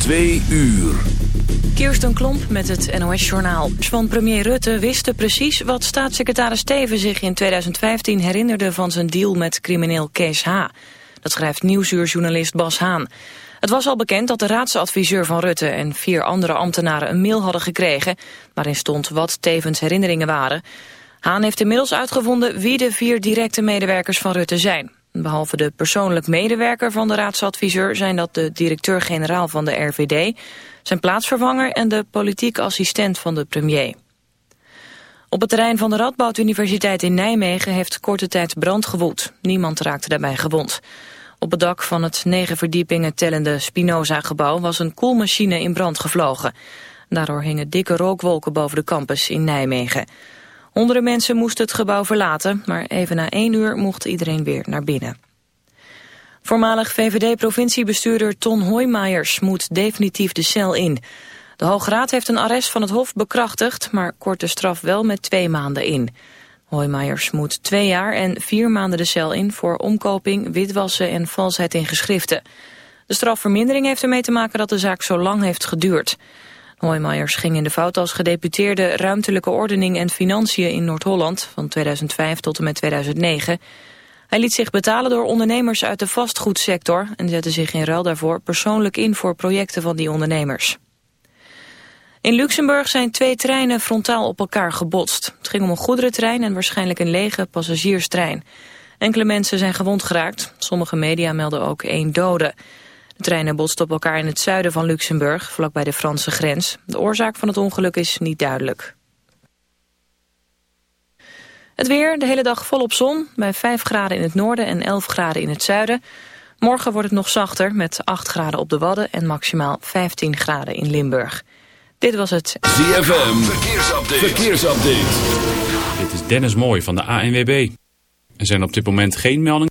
Twee uur. Kirsten Klomp met het NOS-journaal. Van premier Rutte wisten precies wat staatssecretaris Steven zich in 2015 herinnerde van zijn deal met crimineel Kees H. Dat schrijft nieuwsuurjournalist Bas Haan. Het was al bekend dat de raadsadviseur van Rutte en vier andere ambtenaren een mail hadden gekregen... waarin stond wat Tevens herinneringen waren. Haan heeft inmiddels uitgevonden wie de vier directe medewerkers van Rutte zijn. Behalve de persoonlijk medewerker van de raadsadviseur... zijn dat de directeur-generaal van de RVD, zijn plaatsvervanger... en de politiek assistent van de premier. Op het terrein van de Radboud Universiteit in Nijmegen... heeft korte tijd brand gewoed. Niemand raakte daarbij gewond. Op het dak van het negen verdiepingen tellende Spinoza-gebouw... was een koelmachine in brand gevlogen. Daardoor hingen dikke rookwolken boven de campus in Nijmegen... Honderden mensen moesten het gebouw verlaten, maar even na één uur mocht iedereen weer naar binnen. Voormalig VVD-provinciebestuurder Ton Hoijmaiers moet definitief de cel in. De Hoge Raad heeft een arrest van het Hof bekrachtigd, maar kort de straf wel met twee maanden in. Hoijmaiers moet twee jaar en vier maanden de cel in voor omkoping, witwassen en valsheid in geschriften. De strafvermindering heeft ermee te maken dat de zaak zo lang heeft geduurd. Hoijmaiers ging in de fout als gedeputeerde ruimtelijke ordening en financiën in Noord-Holland van 2005 tot en met 2009. Hij liet zich betalen door ondernemers uit de vastgoedsector en zette zich in ruil daarvoor persoonlijk in voor projecten van die ondernemers. In Luxemburg zijn twee treinen frontaal op elkaar gebotst. Het ging om een goederentrein en waarschijnlijk een lege passagierstrein. Enkele mensen zijn gewond geraakt. Sommige media melden ook één dode. De treinen botsten op elkaar in het zuiden van Luxemburg, vlakbij de Franse grens. De oorzaak van het ongeluk is niet duidelijk. Het weer, de hele dag volop zon, bij 5 graden in het noorden en 11 graden in het zuiden. Morgen wordt het nog zachter, met 8 graden op de Wadden en maximaal 15 graden in Limburg. Dit was het ZFM, verkeersupdate. verkeersupdate. Dit is Dennis Mooij van de ANWB. Er zijn op dit moment geen meldingen.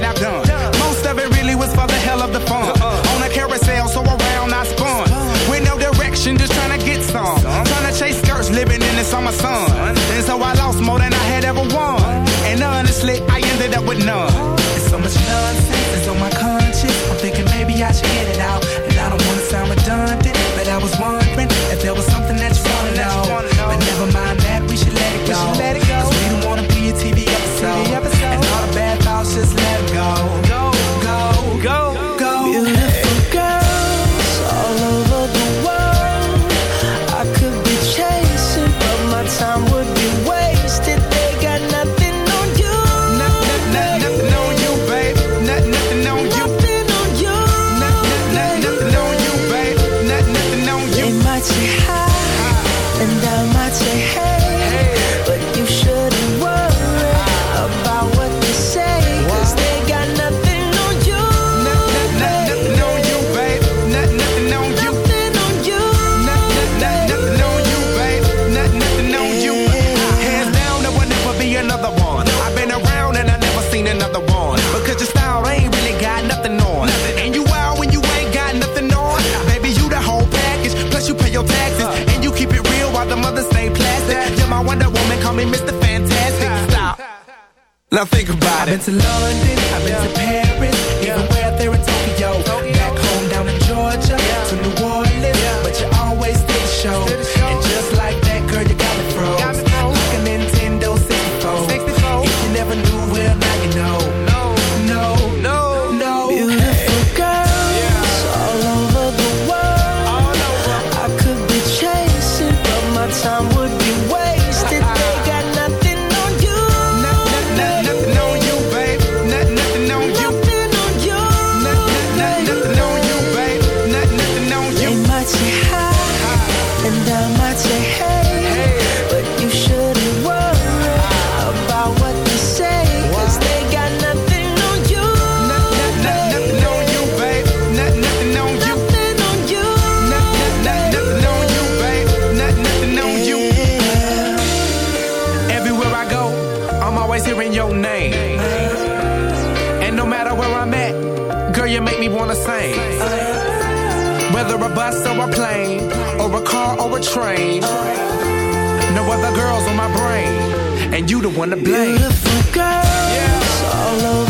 that I've done. Now think about it. I've been to London, I've been to Paris. or a plane, or a car or a train. No other girls on my brain, and you the one to blame. Beautiful girls yeah. all over.